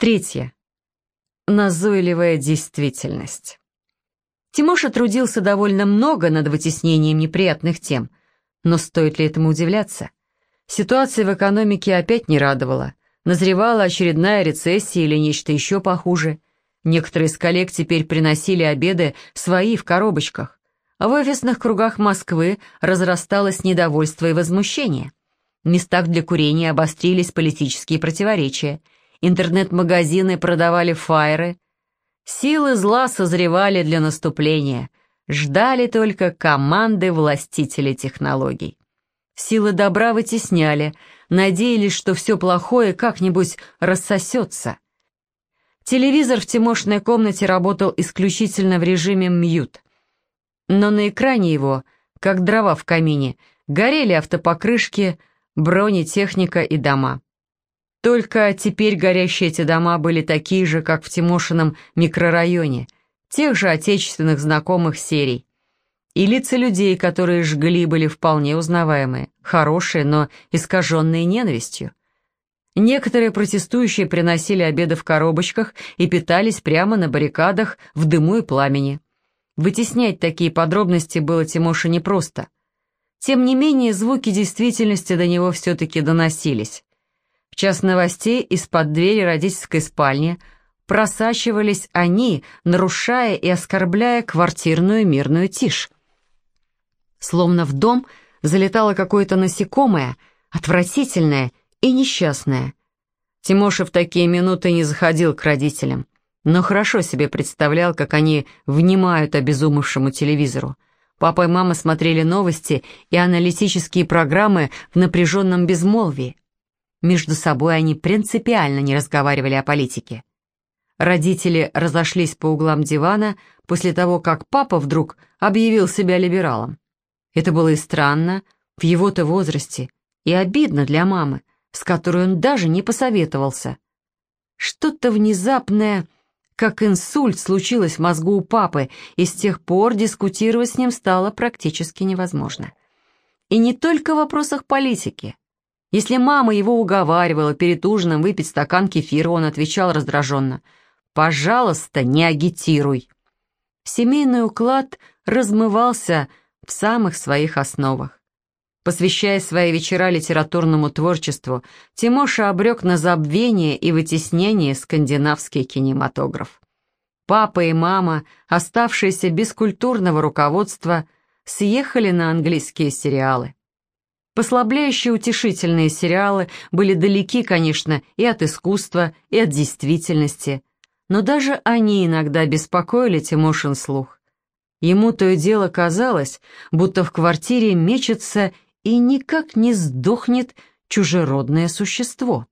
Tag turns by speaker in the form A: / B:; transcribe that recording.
A: Третье. Назойливая действительность. Тимоша трудился довольно много над вытеснением неприятных тем, но стоит ли этому удивляться? Ситуация в экономике опять не радовала. Назревала очередная рецессия или нечто еще похуже. Некоторые из коллег теперь приносили обеды свои в коробочках. А в офисных кругах Москвы разрасталось недовольство и возмущение. В местах для курения обострились политические противоречия. Интернет-магазины продавали фаеры. Силы зла созревали для наступления. Ждали только команды властителей технологий. Силы добра вытесняли, надеялись, что все плохое как-нибудь рассосется. Телевизор в Тимошной комнате работал исключительно в режиме мьют. Но на экране его, как дрова в камине, горели автопокрышки, бронетехника и дома. Только теперь горящие эти дома были такие же, как в Тимошином микрорайоне, тех же отечественных знакомых серий. И лица людей, которые жгли, были вполне узнаваемые, хорошие, но искаженные ненавистью. Некоторые протестующие приносили обеды в коробочках и питались прямо на баррикадах в дыму и пламени. Вытеснять такие подробности было Тимоше непросто. Тем не менее, звуки действительности до него все-таки доносились. Час новостей из-под двери родительской спальни просачивались они, нарушая и оскорбляя квартирную мирную тишь. Словно в дом залетало какое-то насекомое, отвратительное и несчастное. Тимоша в такие минуты не заходил к родителям, но хорошо себе представлял, как они внимают обезумевшему телевизору. Папа и мама смотрели новости и аналитические программы в напряженном безмолвии. Между собой они принципиально не разговаривали о политике. Родители разошлись по углам дивана после того, как папа вдруг объявил себя либералом. Это было и странно в его-то возрасте, и обидно для мамы, с которой он даже не посоветовался. Что-то внезапное, как инсульт, случилось в мозгу у папы, и с тех пор дискутировать с ним стало практически невозможно. И не только в вопросах политики. Если мама его уговаривала перед ужином выпить стакан кефира, он отвечал раздраженно «Пожалуйста, не агитируй». Семейный уклад размывался в самых своих основах. Посвящая свои вечера литературному творчеству, Тимоша обрек на забвение и вытеснение скандинавский кинематограф. Папа и мама, оставшиеся без культурного руководства, съехали на английские сериалы. Послабляющие утешительные сериалы были далеки, конечно, и от искусства, и от действительности, но даже они иногда беспокоили Тимошин слух. Ему то и дело казалось, будто в квартире мечется и никак не сдохнет чужеродное существо.